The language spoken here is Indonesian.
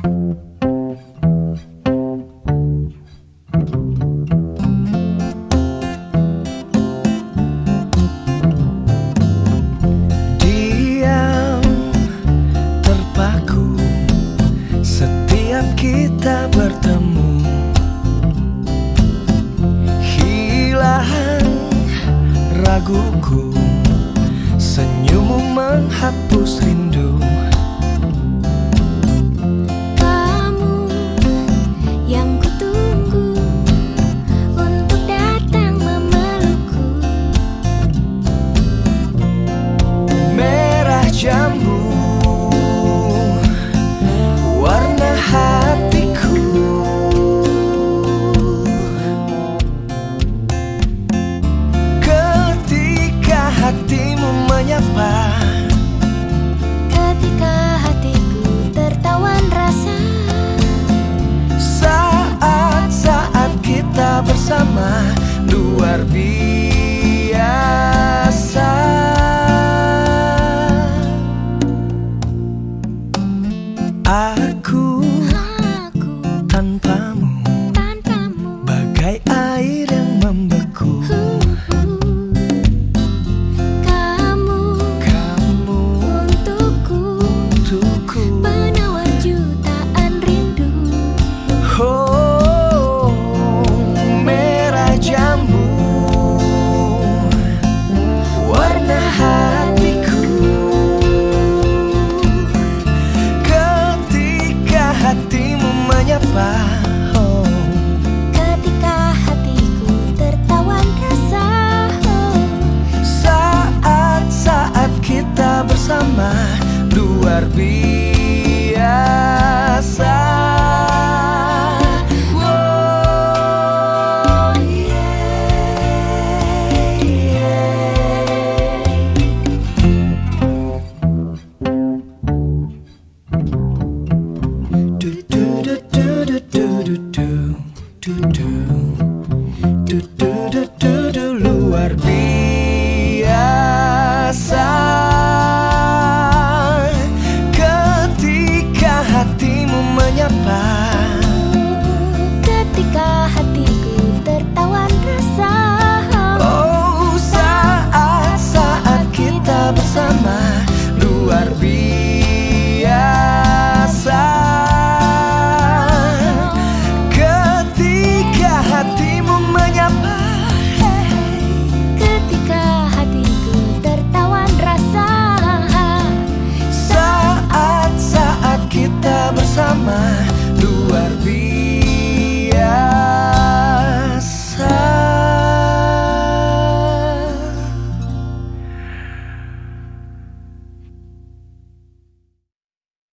Diam terpaku setiap kita bertemu. Hilang raguku Senyummu menghapus rindu menyapa. Ketika hatiku tertawan rasa Saat-saat kita bersama Luar biasa. Aku Luar biasa Oh, yeah, yeah. Do do do do do do do do do do